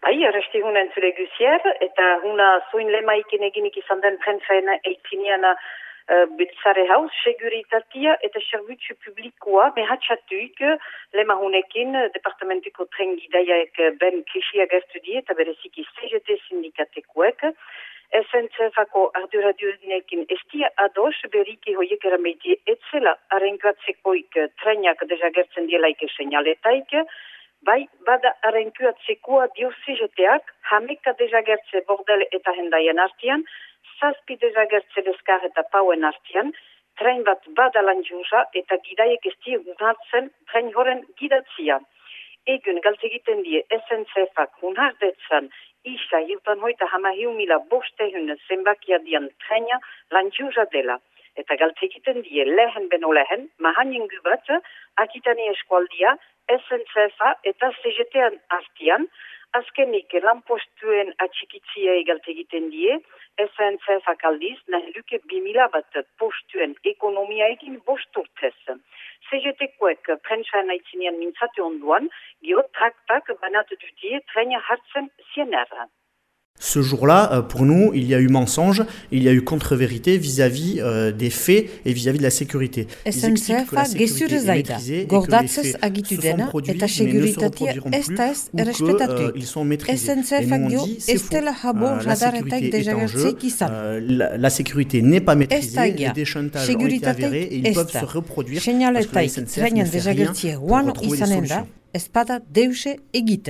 Bai, arresti hunen zure guzier, eta huna zuin lemaikin eginik izan den prentzaena eitiniana uh, biltzare haus, seguritatia eta servitzu publikoa behatxatuik lema hunekin departamentuko tren gidaiaek ben krisia gertu die eta bereziki CGT sindikatekuek. SNCF-ako arduradiunekin estia ados beriki hoiek erameiti etzela arenkatzekoik trenak deja gertzen dielaik esenaletaik, Bai, bada arrenkuatzekoa diozizeteak, hameka dezagertze bordel eta hendaien artian, zazpi dezagertze deskar eta pauen artian, tren bat bada lan eta gidaiek ez die gunatzen tren horen gidatzia. Egun galtzegiten die SNCF-ak hunardetzen isa hiltan hoita hama hiu mila boste hun zenbakia dian trena lan dela. Eta galtzegiten die lehen beno lehen, mahanin gubat, akitani eskualdia, SNCF-a eta CGT-an artian, azkenik lanpostuen atxikitzia egalte egiten die, SNCF-a kaldiz, nahi luke bimila bat postuen ekonomia egin bosturtez. CGT-koek prentsa nahitzinian mintzatu onduan, gero traktak banat dudie trena hartzen zienerra. Ce jour-là, euh, pour nous, il y a eu mensonge, il y a eu contre-vérité vis-à-vis euh, des faits et vis-à-vis de la sécurité. SNCF-a gezur zaida, gordatzez agitu dena eta seguritatea ez da ez errespetatu. SNCF-a dio ez dela habo radaretak dejagertzeik izan. La sécurité n'est pas maîtrisée, les déchantages ont été avérés et ils peuvent se reproduire parce que la SNCF ne fait rien pour retrouver des solutions. Espada deuse egite.